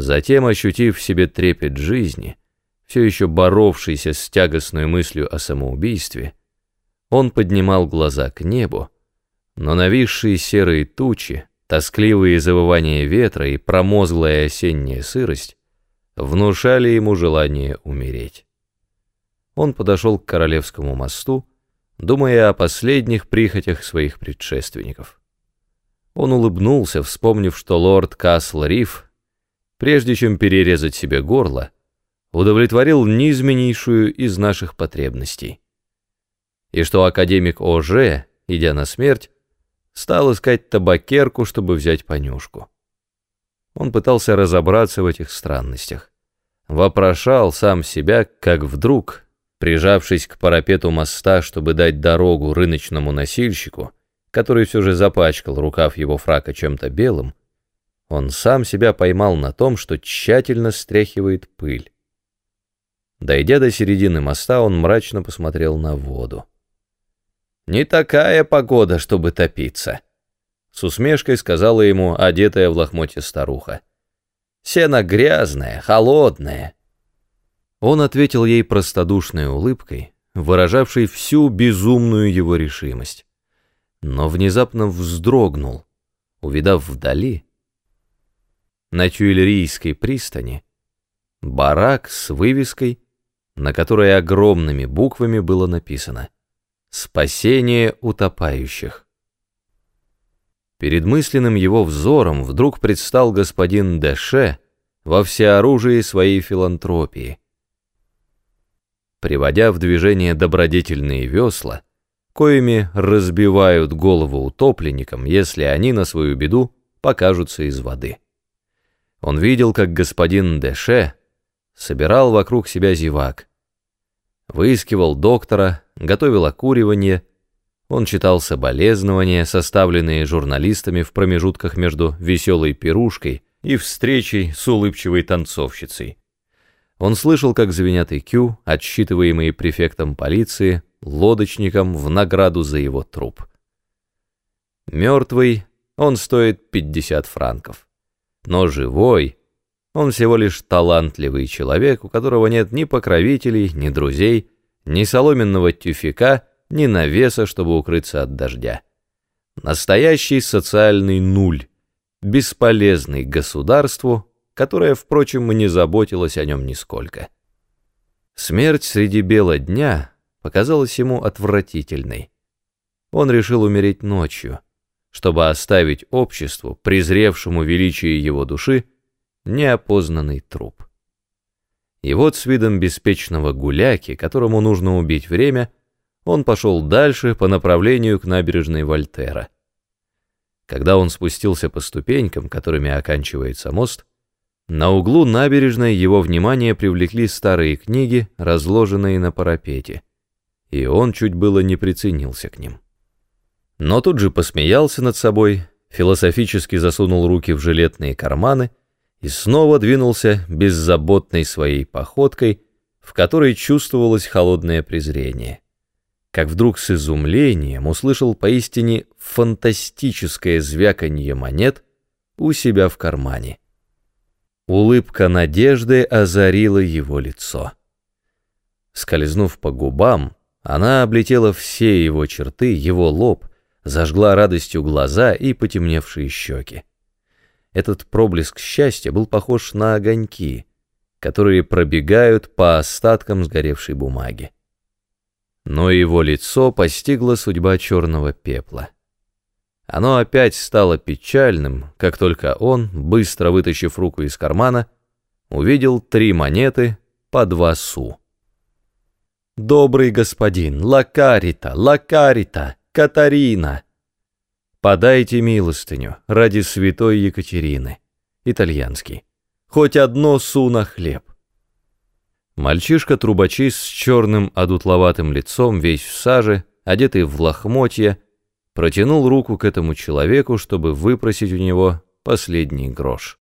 Затем, ощутив в себе трепет жизни, все еще боровшийся с тягостной мыслью о самоубийстве, он поднимал глаза к небу, но нависшие серые тучи, тоскливые завывания ветра и промозглая осенняя сырость внушали ему желание умереть. Он подошел к Королевскому мосту, думая о последних прихотях своих предшественников. Он улыбнулся, вспомнив, что лорд Касл Риф, прежде чем перерезать себе горло, удовлетворил низменнейшую из наших потребностей. И что академик Оже, идя на смерть, стал искать табакерку, чтобы взять понюшку. Он пытался разобраться в этих странностях. Вопрошал сам себя, как вдруг, прижавшись к парапету моста, чтобы дать дорогу рыночному носильщику, который все же запачкал рукав его фрака чем-то белым, он сам себя поймал на том, что тщательно стряхивает пыль. Дойдя до середины моста, он мрачно посмотрел на воду. «Не такая погода, чтобы топиться», — с усмешкой сказала ему одетая в лохмотье старуха. «Сено грязное, холодное». Он ответил ей простодушной улыбкой, выражавшей всю безумную его решимость. Но внезапно вздрогнул, увидав вдали, на Тюильрийской пристани, барак с вывеской на которой огромными буквами было написано «Спасение утопающих». Перед мысленным его взором вдруг предстал господин Деше во всеоружии своей филантропии. Приводя в движение добродетельные весла, коими разбивают голову утопленникам, если они на свою беду покажутся из воды. Он видел, как господин Деше собирал вокруг себя зевак, выискивал доктора, готовил окуривание. Он читал соболезнования, составленные журналистами в промежутках между веселой пирушкой и встречей с улыбчивой танцовщицей. Он слышал, как звенят икю, отсчитываемые префектом полиции, лодочником в награду за его труп. Мертвый он стоит 50 франков, но живой он всего лишь талантливый человек, у которого нет ни покровителей, ни друзей, ни соломенного тюфика, ни навеса, чтобы укрыться от дождя. Настоящий социальный нуль, бесполезный государству, которое, впрочем, не заботилось о нем нисколько. Смерть среди бела дня показалась ему отвратительной. Он решил умереть ночью, чтобы оставить обществу, презревшему величие его души, неопознанный труп. И вот с видом беспечного гуляки, которому нужно убить время, он пошел дальше по направлению к набережной Вольтера. Когда он спустился по ступенькам, которыми оканчивается мост, на углу набережной его внимание привлекли старые книги, разложенные на парапете, и он чуть было не приценился к ним. Но тут же посмеялся над собой, философически засунул руки в жилетные карманы и снова двинулся беззаботной своей походкой, в которой чувствовалось холодное презрение. Как вдруг с изумлением услышал поистине фантастическое звяканье монет у себя в кармане. Улыбка надежды озарила его лицо. Скользнув по губам, она облетела все его черты, его лоб, зажгла радостью глаза и потемневшие щеки. Этот проблеск счастья был похож на огоньки, которые пробегают по остаткам сгоревшей бумаги. Но его лицо постигла судьба черного пепла. Оно опять стало печальным, как только он, быстро вытащив руку из кармана, увидел три монеты по два су. «Добрый господин, лакарита, лакарита, Катарина!» «Подайте милостыню ради святой Екатерины». Итальянский. «Хоть одно су на хлеб». Мальчишка-трубачист с черным одутловатым лицом, весь в саже, одетый в лохмотья, протянул руку к этому человеку, чтобы выпросить у него последний грош.